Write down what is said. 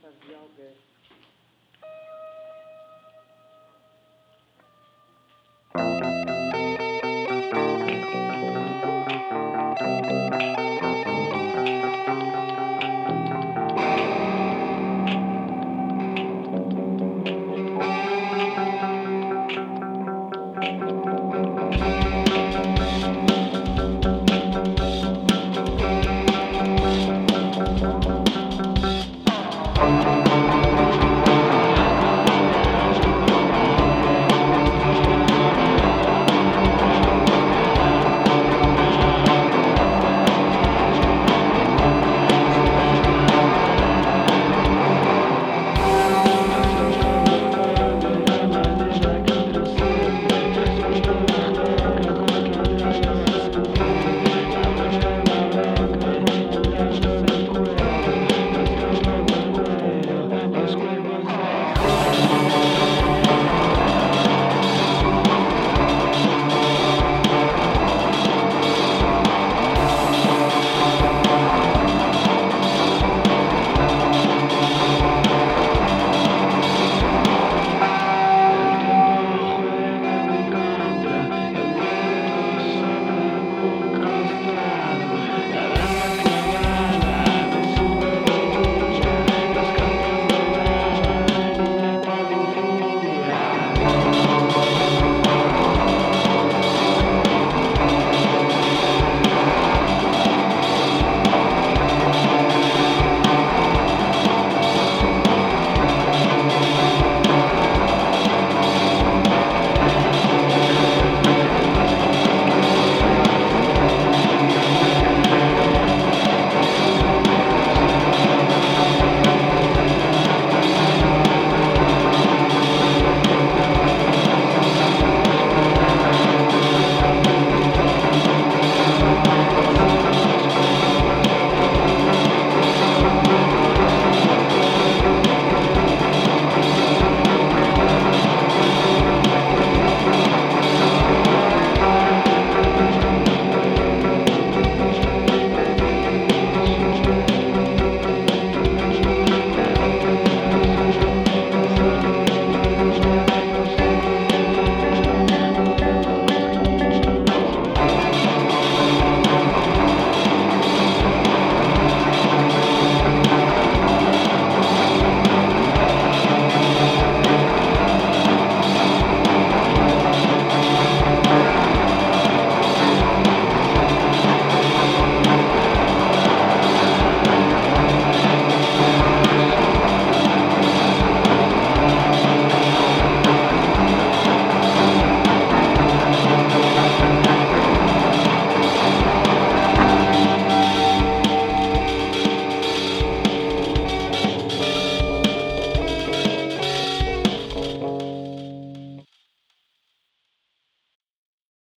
sabes de alguém. Thank